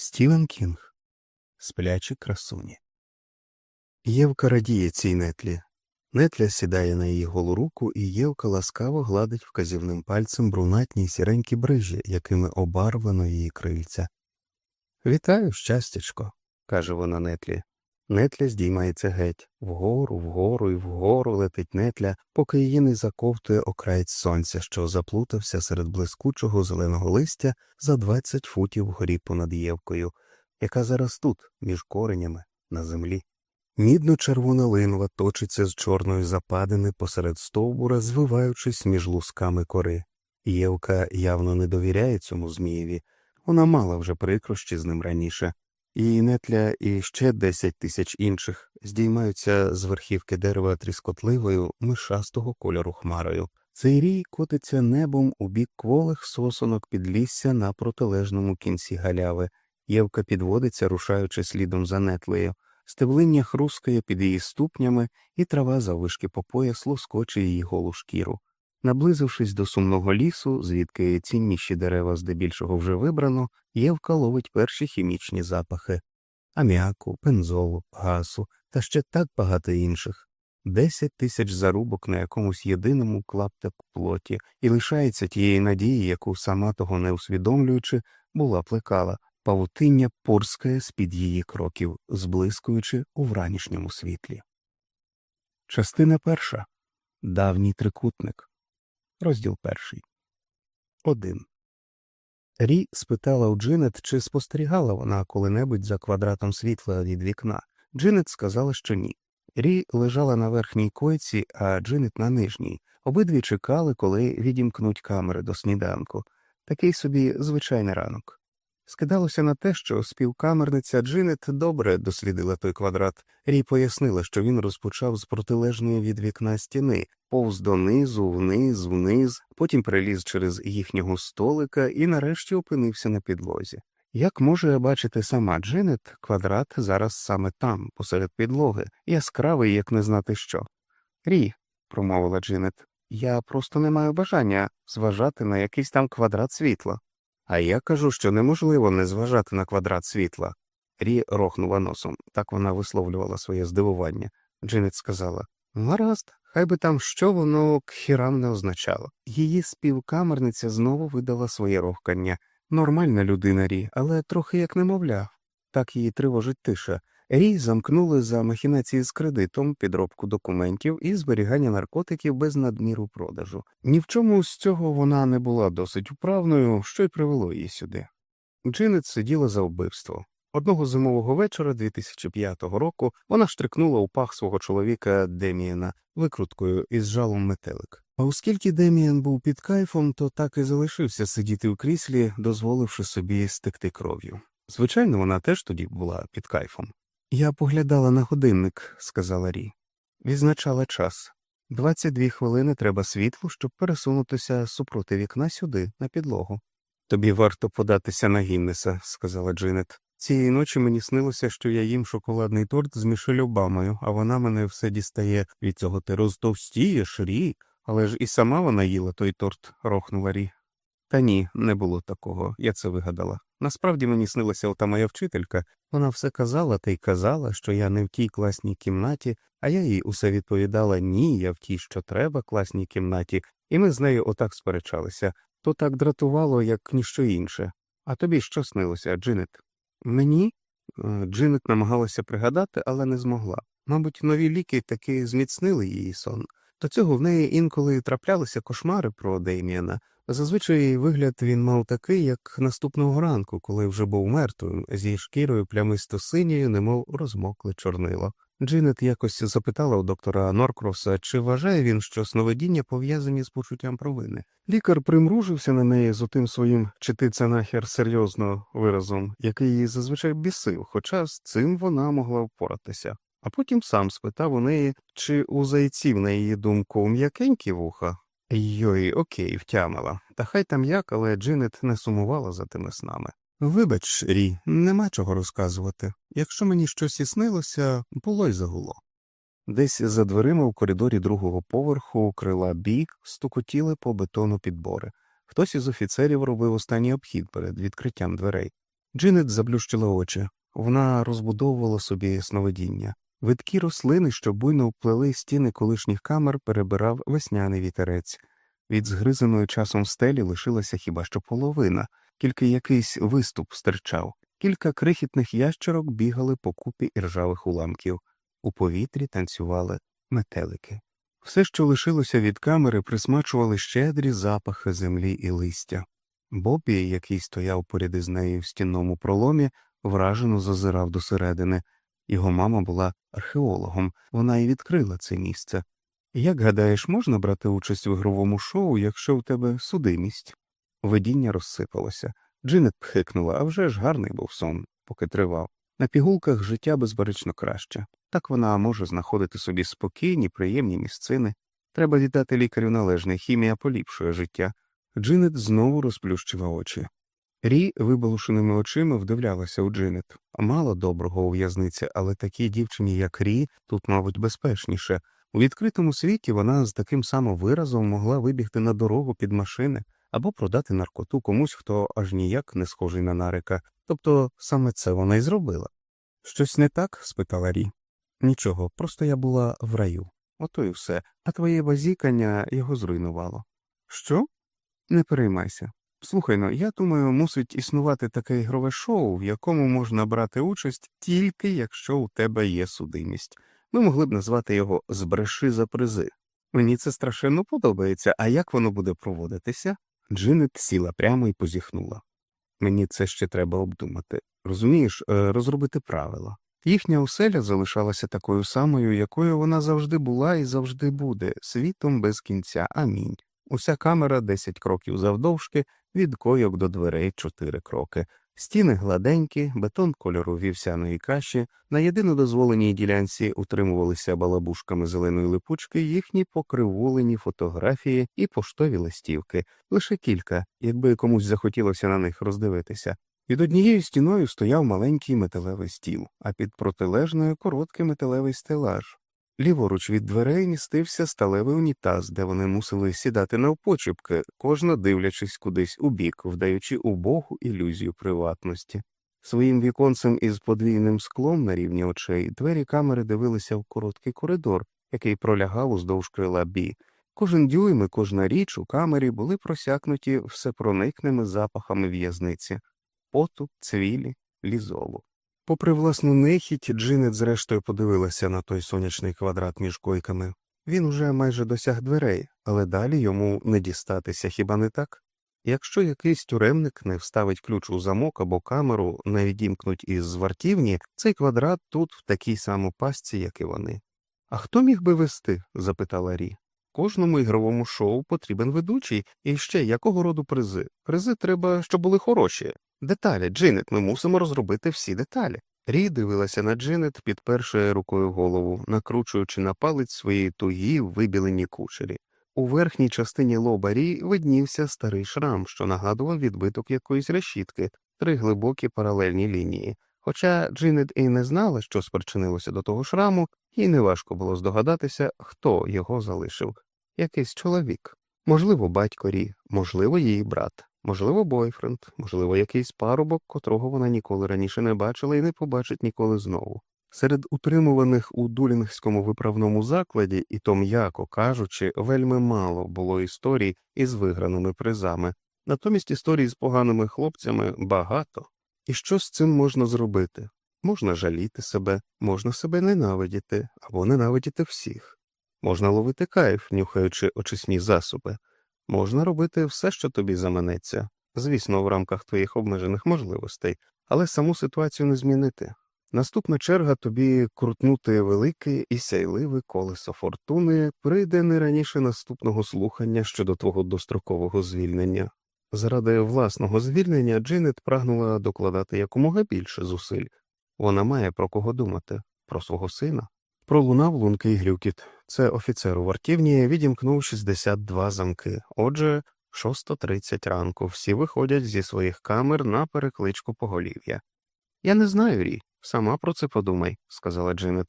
Стівен Кінг. Сплячі красуні. Євка радіє цій нетлі. Нетля сідає на її голу руку, і Євка ласкаво гладить вказівним пальцем брунатні сіренькі брижі, якими обарвлено її крильця. Вітаю, щастячко, каже вона нетлі. Нетля здіймається геть. Вгору, вгору і вгору летить нетля, поки її не заковтує окраєць сонця, що заплутався серед блискучого зеленого листя за двадцять футів вгорі понад Євкою, яка зараз тут, між коренями, на землі. Мідно-червона линва точиться з чорної западини посеред стовбура, звиваючись між лусками кори. Євка явно не довіряє цьому Змієві, вона мала вже прикрощі з ним раніше. Її нетля і ще десять тисяч інших здіймаються з верхівки дерева тріскотливою, мишастого кольору хмарою. Цей рій котиться небом у бік кволих сосонок підлісся на протилежному кінці галяви. Євка підводиться, рушаючи слідом за нетлею. Стеблиння хрускає під її ступнями, і трава заввишки по пояс лоскоче її голу шкіру. Наблизившись до сумного лісу, звідки цінніші дерева здебільшого вже вибрано, Євка ловить перші хімічні запахи аміаку, пензолу, гасу та ще так багато інших. Десять тисяч зарубок на якомусь єдиному клаптику плоті, і лишається тієї надії, яку сама того не усвідомлюючи, була плекала, павутиння порскає з-під її кроків, зблискуючи у вранішньому світлі. Частина перша Давній трикутник. Розділ перший. Один. Рі спитала у Джинет, чи спостерігала вона коли-небудь за квадратом світла від вікна. Джинет сказала, що ні. Рі лежала на верхній койці, а Джинет на нижній. Обидві чекали, коли відімкнуть камери до сніданку. Такий собі звичайний ранок. Скидалося на те, що співкамерниця Джинет добре дослідила той квадрат. Рі пояснила, що він розпочав з протилежної від вікна стіни, повз донизу, вниз, вниз, потім приліз через їхнього столика і нарешті опинився на підлозі. Як може бачити сама Джинет, квадрат зараз саме там, посеред підлоги, яскравий, як не знати що. Рі, промовила Джинет, я просто не маю бажання зважати на якийсь там квадрат світла. А я кажу, що неможливо не зважати на квадрат світла. Рі рохнула носом, так вона висловлювала своє здивування. Джинет сказала Гаразд, хай би там що воно к хірам не означало. Її співкамерниця знову видала своє рохкання. Нормальна людина Рі, але трохи як немовля. Так її тривожить тиша. Рій замкнули за махінації з кредитом, підробку документів і зберігання наркотиків без надміру продажу. Ні в чому з цього вона не була досить управною, що й привело її сюди. Джинет сиділа за вбивство. Одного зимового вечора 2005 року вона штрикнула у пах свого чоловіка Демієна викруткою із жалом метелик. А оскільки Демієн був під кайфом, то так і залишився сидіти у кріслі, дозволивши собі стекти кров'ю. Звичайно, вона теж тоді була під кайфом. Я поглядала на годинник, сказала Рі. Відзначала час. Двадцять дві хвилини треба світлу, щоб пересунутися супроти вікна сюди, на підлогу. Тобі варто податися на Гіннеса, сказала Джинет. Цієї ночі мені снилося, що я їм шоколадний торт з Мішель Обамою, а вона мене все дістає від цього ти розтовстієш, Рі. Але ж і сама вона їла той торт, рохнула Рі. Та ні, не було такого, я це вигадала. Насправді мені снилася ота моя вчителька, вона все казала та й казала, що я не в тій класній кімнаті, а я їй усе відповідала ні, я в тій, що треба, класній кімнаті, і ми з нею отак сперечалися. То так дратувало, як ніщо інше. А тобі що снилося, Джинет? Мені? Е, Джинет намагалася пригадати, але не змогла. Мабуть, нові ліки таки зміцнили її сон. До цього в неї інколи траплялися кошмари про Дейміана. Зазвичай вигляд він мав такий, як наступного ранку, коли вже був мертвим, зі шкірою плямисто синьою, немов розмокле чорнило. Джинет якось запитала у доктора Норкроса, чи вважає він, що сновидіння пов'язані з почуттям провини. Лікар примружився на неї з отим своїм чи ти це нахер серйозно виразом, який її зазвичай бісив, хоча з цим вона могла впоратися. А потім сам спитав у неї, чи у зайців, на її думку, м'якенькі вуха. Йой, окей, втямила. Та хай там як, але Джинет не сумувала за тими снами. Вибач, Рі, нема чого розказувати. Якщо мені щось і снилося, було й загуло. Десь за дверима в коридорі другого поверху крила бі стукотіли по бетону підбори. Хтось із офіцерів робив останній обхід перед відкриттям дверей. Джинет заблющила очі. Вона розбудовувала собі сновидіння. Видкі рослини, що буйно вплели стіни колишніх камер, перебирав весняний вітерець. Від згризаної часом стелі лишилася хіба що половина, тільки якийсь виступ стирчав. Кілька крихітних ящерок бігали по купі іржавих уламків. У повітрі танцювали метелики. Все, що лишилося від камери, присмачували щедрі запахи землі і листя. Бобі, який стояв поряд із нею в стінному проломі, вражено зазирав досередини. Його мама була археологом, вона і відкрила це місце. Як гадаєш, можна брати участь в ігровому шоу, якщо в тебе судимість? Видіння розсипалося. Джинет пхикнула, а вже ж гарний був сон, поки тривав. На пігулках життя безперечно краще. Так вона може знаходити собі спокійні, приємні місцини. Треба віддати лікарю належне, хімія поліпшує життя. Джинет знову розплющила очі. Рі вибалушеними очима вдивлялася у Джинет. Мало доброго у в'язниці, але такій дівчині, як Рі, тут, мабуть, безпечніше. У відкритому світі вона з таким самим виразом могла вибігти на дорогу під машини або продати наркоту комусь, хто аж ніяк не схожий на нарика. Тобто саме це вона й зробила. Щось не так? спитала Рі. Нічого, просто я була в раю. Ото й все, а твоє базікання його зруйнувало. Що? Не переймайся. Слухай ну, я думаю, мусить існувати таке ігрове шоу, в якому можна брати участь тільки якщо у тебе є судимість. Ми могли б назвати його Збреши за призи. Мені це страшенно подобається, а як воно буде проводитися? Джинет сіла прямо і позіхнула. Мені це ще треба обдумати. Розумієш, е, розробити правила. Їхня оселя залишалася такою самою, якою вона завжди була і завжди буде, світом без кінця. Амінь. Уся камера десять кроків завдовжки, від койок до дверей чотири кроки. Стіни гладенькі, бетон кольору вівсяної каші, на єдино дозволеній ділянці утримувалися балабушками зеленої липучки їхні покриволені фотографії і поштові листівки, лише кілька, якби комусь захотілося на них роздивитися. Під однією стіною стояв маленький металевий стіл, а під протилежною короткий металевий стелаж. Ліворуч від дверей містився сталевий унітаз, де вони мусили сідати навпочіпки, кожна дивлячись кудись у бік, вдаючи убогу ілюзію приватності. Своїм віконцем із подвійним склом на рівні очей двері камери дивилися в короткий коридор, який пролягав уздовж крила бі. Кожен дюйм і кожна річ у камері були просякнуті всепроникними запахами в'язниці поту, цвілі, лізолу. Попри власну нехідь, Джинет зрештою подивилася на той сонячний квадрат між койками. Він уже майже досяг дверей, але далі йому не дістатися хіба не так? Якщо якийсь тюремник не вставить ключ у замок або камеру, не відімкнуть із вартівні, цей квадрат тут в такій самій пастці, як і вони. А хто міг би вести? запитала Рі. Кожному ігровому шоу потрібен ведучий, і ще якого роду призи? Призи треба, щоб були хороші, Деталі, Джинет, ми мусимо розробити всі деталі. Рі дивилася на Джинет, підпершує рукою голову, накручуючи на палець свої тугі вибілені кучері. У верхній частині лоба Рі виднівся старий шрам, що нагадував відбиток якоїсь решітки, три глибокі паралельні лінії. Хоча Джинет і не знала, що спричинилося до того шраму, їй неважко було здогадатися, хто його залишив якийсь чоловік. Можливо, батько Рі, можливо, її брат можливо, бойфренд, можливо, якийсь парубок, котрого вона ніколи раніше не бачила і не побачить ніколи знову. Серед утримуваних у дулінгському виправному закладі, і то м'яко кажучи, вельми мало було історій із виграними призами, натомість історій з поганими хлопцями багато. І що з цим можна зробити? Можна жаліти себе, можна себе ненавидіти або ненавидіти всіх, можна ловити кайф, нюхаючи очисні засоби, Можна робити все, що тобі заманеться, звісно, в рамках твоїх обмежених можливостей, але саму ситуацію не змінити. Наступна черга тобі крутнути велике і сяйливе колесо фортуни прийде не раніше наступного слухання щодо твого дострокового звільнення. Заради власного звільнення Джинет прагнула докладати якомога більше зусиль. Вона має про кого думати, про свого сина. Пролунав лункий грюкіт. Це офіцер у вартівні відімкнув 62 замки. Отже, 6.30 ранку всі виходять зі своїх камер на перекличку поголів'я. Я не знаю, Рі, сама про це подумай, сказала Джинет.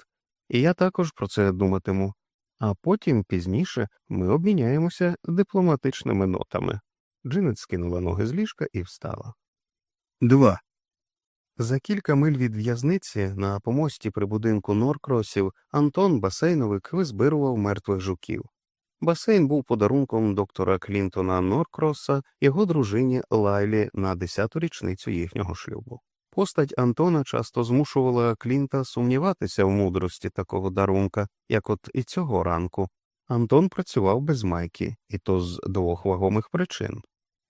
І я також про це думатиму. А потім пізніше ми обміняємося дипломатичними нотами. Джинет скинула ноги з ліжка і встала. Два. За кілька миль від в'язниці на помості при будинку Норкросів Антон Басейновик визбирував мертвих жуків. Басейн був подарунком доктора Клінтона Норкроса його дружині Лайлі на десяту річницю їхнього шлюбу. Постать Антона часто змушувала Клінта сумніватися в мудрості такого дарунка, як от і цього ранку. Антон працював без майки, і то з двох вагомих причин.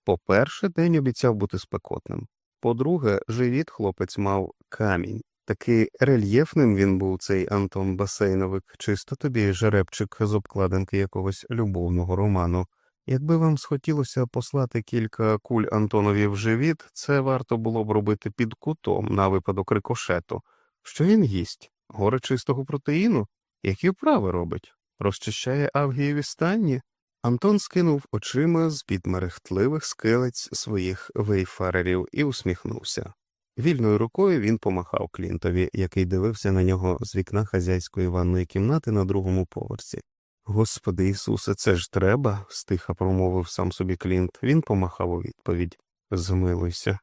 По-перше, день обіцяв бути спекотним. По-друге, живіт хлопець мав камінь. Такий рельєфним він був цей Антон Басейновик, чисто тобі жеребчик з обкладинки якогось любовного роману. Якби вам схотілося послати кілька куль Антонові в живіт, це варто було б робити під кутом на випадок рикошету. Що він їсть? Гори чистого протеїну? Які вправи робить? Розчищає авгієві станні? Антон скинув очима з під мерехтливих скелець своїх вейфарерів і усміхнувся. Вільною рукою він помахав Клінтові, який дивився на нього з вікна хазяйської ванної кімнати на другому поверсі. Господи Ісусе, це ж треба, стиха промовив сам собі Клінт. Він помахав у відповідь Змилуйся.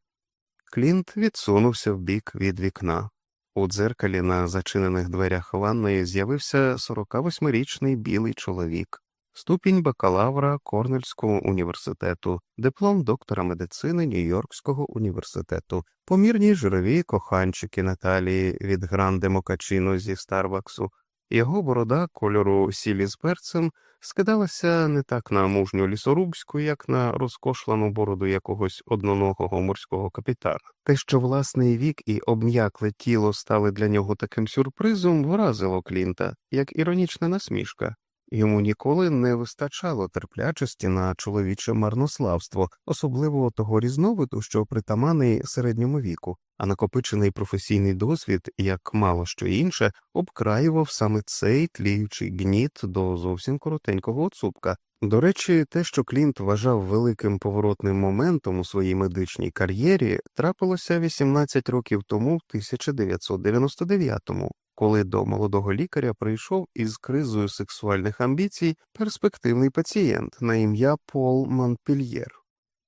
Клінт відсунувся вбік від вікна. У дзеркалі на зачинених дверях ванної з'явився 48-річний білий чоловік, ступінь бакалавра Корнельського університету, диплом доктора медицини Нью-Йоркського університету, помірні жирові коханчики Наталії від Гранде Мокачино зі Старбаксу. Його борода кольору сілі з перцем скидалася не так на мужню лісорубську, як на розкошлану бороду якогось одноногого морського капітана. Те, що власний вік і обм'якле тіло стали для нього таким сюрпризом, вразило Клінта, як іронічна насмішка. Йому ніколи не вистачало терплячості на чоловіче марнославство, особливо того різновиду, що притаманий середньому віку, а накопичений професійний досвід, як мало що інше, обкраював саме цей тліючий гніт до зовсім коротенького оцупка. До речі, те, що Клінт вважав великим поворотним моментом у своїй медичній кар'єрі, трапилося 18 років тому, в 1999-му коли до молодого лікаря прийшов із кризою сексуальних амбіцій перспективний пацієнт на ім'я Пол Монпільєр.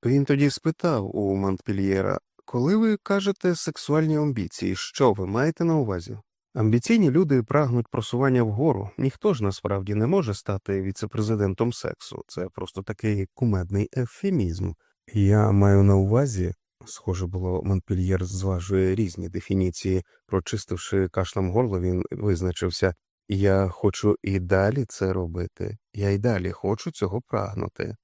Він тоді спитав у Монпільєра, коли ви кажете сексуальні амбіції, що ви маєте на увазі? Амбіційні люди прагнуть просування вгору, ніхто ж насправді не може стати віцепрезидентом сексу, це просто такий кумедний ефемізм. Я маю на увазі, Схоже було, Монпельєр зважує різні дефініції. Прочистивши кашлем горло, він визначився Я хочу і далі це робити, я й далі хочу цього прагнути.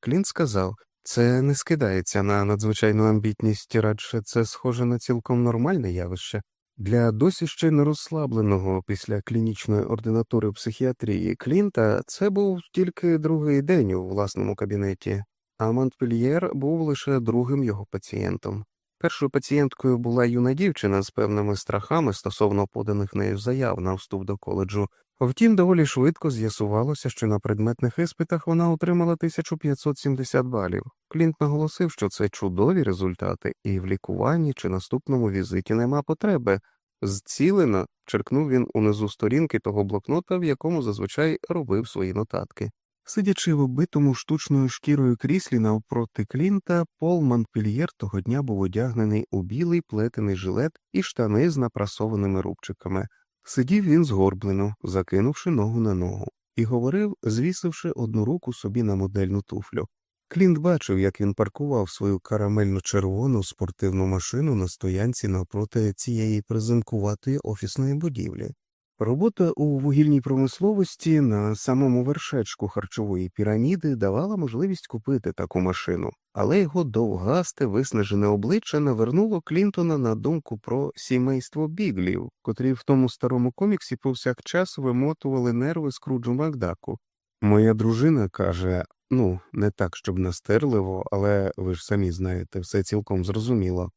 Клінт сказав це не скидається на надзвичайну амбітність, радше це схоже на цілком нормальне явище. Для досі ще не розслабленого після клінічної ординатури психіатрії Клінта це був тільки другий день у власному кабінеті а Монтпельєр був лише другим його пацієнтом. Першою пацієнткою була юна дівчина з певними страхами стосовно поданих нею заяв на вступ до коледжу. Втім, доволі швидко з'ясувалося, що на предметних іспитах вона отримала 1570 балів. Клінт наголосив, що це чудові результати, і в лікуванні чи наступному візиті нема потреби. Зцілено черкнув він унизу сторінки того блокнота, в якому зазвичай робив свої нотатки. Сидячи в оббитому штучною шкірою кріслі навпроти Клінта, Пол Монпельєр того дня був одягнений у білий плетений жилет і штани з напрасованими рубчиками. Сидів він згорблено, закинувши ногу на ногу, і говорив, звісивши одну руку собі на модельну туфлю. Клінт бачив, як він паркував свою карамельно червону спортивну машину на стоянці навпроти цієї презенкуватої офісної будівлі. Робота у вугільній промисловості на самому вершечку харчової піраміди давала можливість купити таку машину, але його довгасте, виснажене обличчя навернуло Клінтона на думку про сімейство біглів, котрі в тому старому коміксі повсякчас вимотували нерви скруджу Макдаку. Моя дружина каже ну, не так, щоб настирливо, але ви ж самі знаєте, все цілком зрозуміло.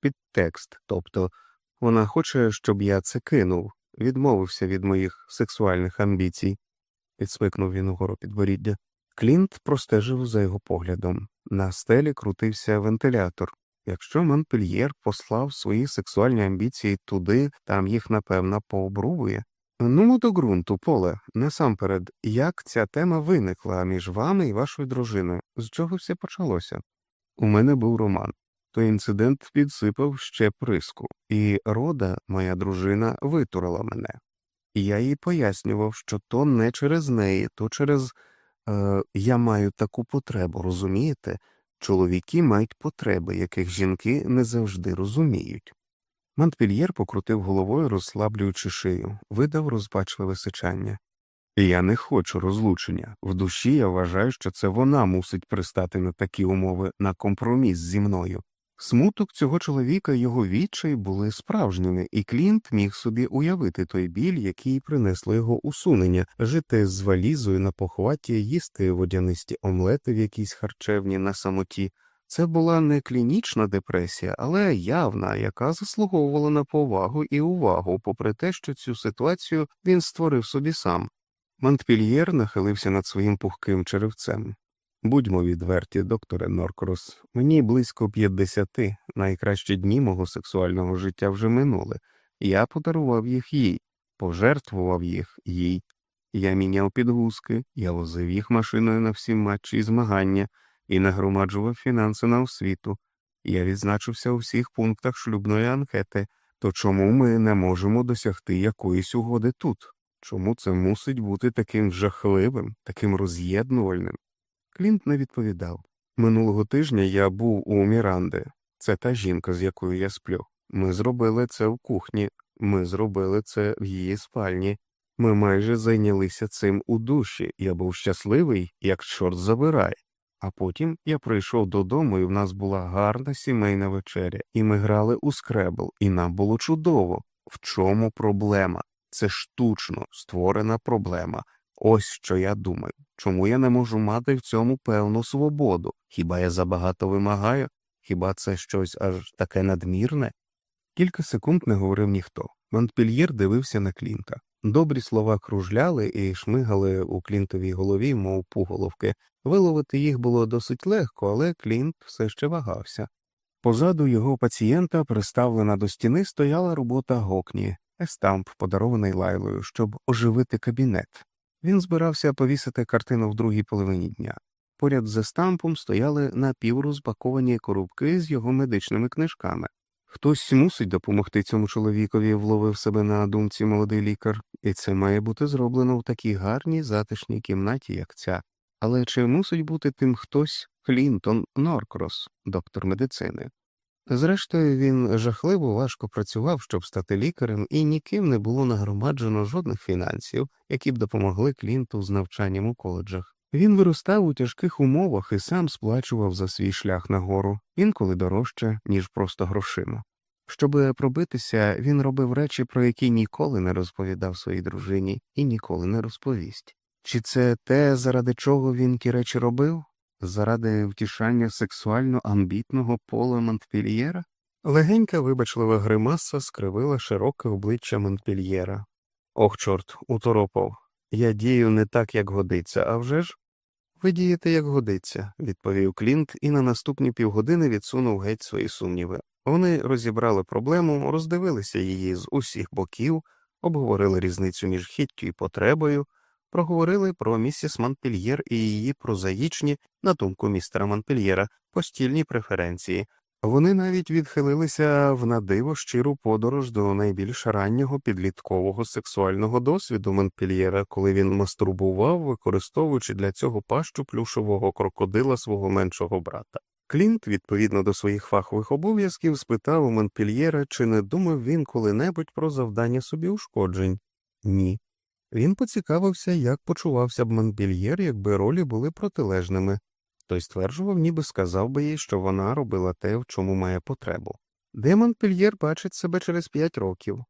Підтекст, тобто. Вона хоче, щоб я це кинув, відмовився від моїх сексуальних амбіцій, підсвикнув він угору підборіддя. Клінт простежив за його поглядом. На стелі крутився вентилятор. Якщо Монпельєр послав свої сексуальні амбіції туди, там їх, напевно, пообрубує. Ну, до ґрунту, поле, насамперед, як ця тема виникла між вами і вашою дружиною, з чого все почалося? У мене був роман. То інцидент підсипав ще приску, і рода, моя дружина, витурила мене. Я їй пояснював, що то не через неї, то через е, я маю таку потребу, розумієте? Чоловіки мають потреби, яких жінки не завжди розуміють. Монтпільєр покрутив головою, розслаблюючи шию, видав розпачливе сичання. Я не хочу розлучення. В душі я вважаю, що це вона мусить пристати на такі умови на компроміс зі мною. Смуток цього чоловіка і його відчай були справжніми, і Клінт міг собі уявити той біль, який принесло його усунення, жити з валізою на похваті, їсти водянисті омлети в якійсь харчевні на самоті. Це була не клінічна депресія, але явна, яка заслуговувала на повагу і увагу, попри те, що цю ситуацію він створив собі сам. Монтпільєр нахилився над своїм пухким черевцем. Будьмо відверті, докторе Норкрос, мені близько п'ятдесяти, найкращі дні мого сексуального життя вже минули. Я подарував їх їй, пожертвував їх їй. Я міняв підгузки, я возив їх машиною на всі матчі і змагання і нагромаджував фінанси на освіту. Я відзначився у всіх пунктах шлюбної анкети, то чому ми не можемо досягти якоїсь угоди тут? Чому це мусить бути таким жахливим, таким роз'єднувальним? Клінт не відповідав. Минулого тижня я був у Міранди. Це та жінка, з якою я сплю. Ми зробили це в кухні, ми зробили це в її спальні. Ми майже зайнялися цим у душі. Я був щасливий, як чорт забирай. А потім я прийшов додому, і в нас була гарна сімейна вечеря, і ми грали у скребл, і нам було чудово. В чому проблема? Це штучно створена проблема. Ось що я думаю. Чому я не можу мати в цьому певну свободу? Хіба я забагато вимагаю? Хіба це щось аж таке надмірне? Кілька секунд не говорив ніхто. Монтпільєр дивився на Клінта. Добрі слова кружляли і шмигали у Клінтовій голові, мов пуголовки. Виловити їх було досить легко, але Клінт все ще вагався. Позаду його пацієнта, приставлена до стіни, стояла робота гокні, естамп, подарований лайлою, щоб оживити кабінет. Він збирався повісити картину в другій половині дня. Поряд з естампом стояли напіврозпаковані коробки з його медичними книжками. Хтось мусить допомогти цьому чоловікові, вловив себе на думці молодий лікар, і це має бути зроблено в такій гарній затишній кімнаті, як ця. Але чи мусить бути тим хтось Клінтон Норкрос, доктор медицини? Зрештою, він жахливо важко працював, щоб стати лікарем, і ніким не було нагромаджено жодних фінансів, які б допомогли Клінту з навчанням у коледжах. Він виростав у тяжких умовах і сам сплачував за свій шлях нагору, інколи дорожче, ніж просто грошима. Щоб пробитися, він робив речі, про які ніколи не розповідав своїй дружині і ніколи не розповість. Чи це те, заради чого він ті речі робив? Заради втішання сексуально амбітного пола Монтпільєра? Легенька вибачлива гримаса скривила широке обличчя Монтпільєра. Ох, чорт, уторопав. Я дію не так, як годиться, а вже ж? Ви дієте, як годиться, відповів Клінт і на наступні півгодини відсунув геть свої сумніви. Вони розібрали проблему, роздивилися її з усіх боків, обговорили різницю між хіттю і потребою, проговорили про місіс Монпельєр і її прозаїчні, на думку містера Монпельєра, постільні преференції. Вони навіть відхилилися в надиво щиру подорож до найбільш раннього підліткового сексуального досвіду Монпельєра, коли він мастурбував, використовуючи для цього пащу плюшового крокодила свого меншого брата. Клінт, відповідно до своїх фахових обов'язків, спитав у Монпельєра, чи не думав він коли-небудь про завдання собі ушкоджень. Ні. Він поцікавився, як почувався б Монпельєр, якби ролі були протилежними. Той стверджував, ніби сказав би їй, що вона робила те, в чому має потребу. Де Монпельєр бачить себе через п'ять років.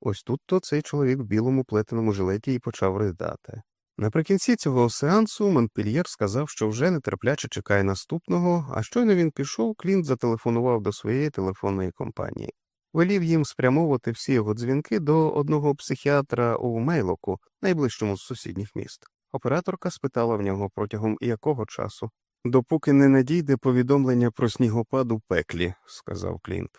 Ось тут то цей чоловік в білому плетеному жилеті і почав ридати. Наприкінці цього сеансу Монпельєр сказав, що вже нетерпляче чекає наступного, а щойно він пішов, Клінт зателефонував до своєї телефонної компанії. Велів їм спрямовувати всі його дзвінки до одного психіатра у Мейлоку, найближчому з сусідніх міст. Операторка спитала в нього протягом якого часу. Допоки не надійде повідомлення про снігопад у пеклі, сказав Клінт.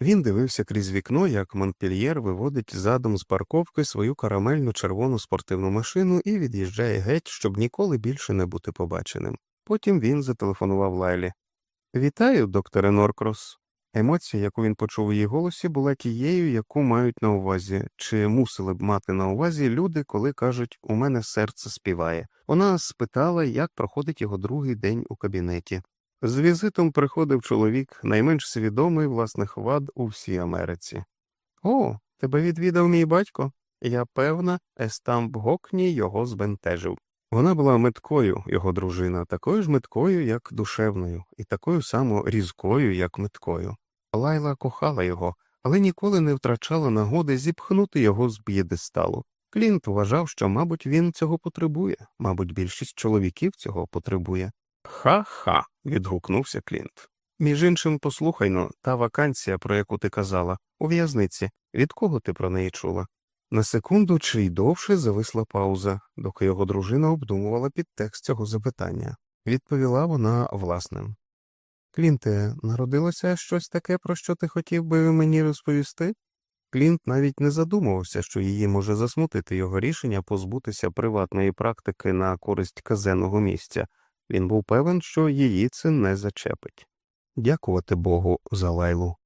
Він дивився крізь вікно, як Монпельєр виводить задом з парковки свою карамельну червону спортивну машину і від'їжджає геть, щоб ніколи більше не бути побаченим. Потім він зателефонував Лайлі. Вітаю, докторе Норкрос. Емоція, яку він почув у її голосі, була тією, яку мають на увазі, чи мусили б мати на увазі люди, коли кажуть у мене серце співає. Вона спитала, як проходить його другий день у кабінеті. З візитом приходив чоловік, найменш свідомий власних вад у всій Америці. О, тебе відвідав мій батько. Я певна, Естамп Гокні його збентежив. Вона була меткою, його дружина, такою ж меткою, як душевною, і такою само різкою, як меткою. Лайла кохала його, але ніколи не втрачала нагоди зіпхнути його з п'єдесталу. Клінт вважав, що, мабуть, він цього потребує, мабуть, більшість чоловіків цього потребує. Ха-ха. відгукнувся Клінт. Між іншим, послухай но, та вакансія, про яку ти казала, у в'язниці, від кого ти про неї чула? На секунду чи й довше зависла пауза, доки його дружина обдумувала підтекст цього запитання. Відповіла вона власним. Клінте, народилося щось таке, про що ти хотів би мені розповісти? Клінт навіть не задумувався, що її може засмутити його рішення позбутися приватної практики на користь казенного місця. Він був певен, що її це не зачепить. Дякувати Богу за лайлу.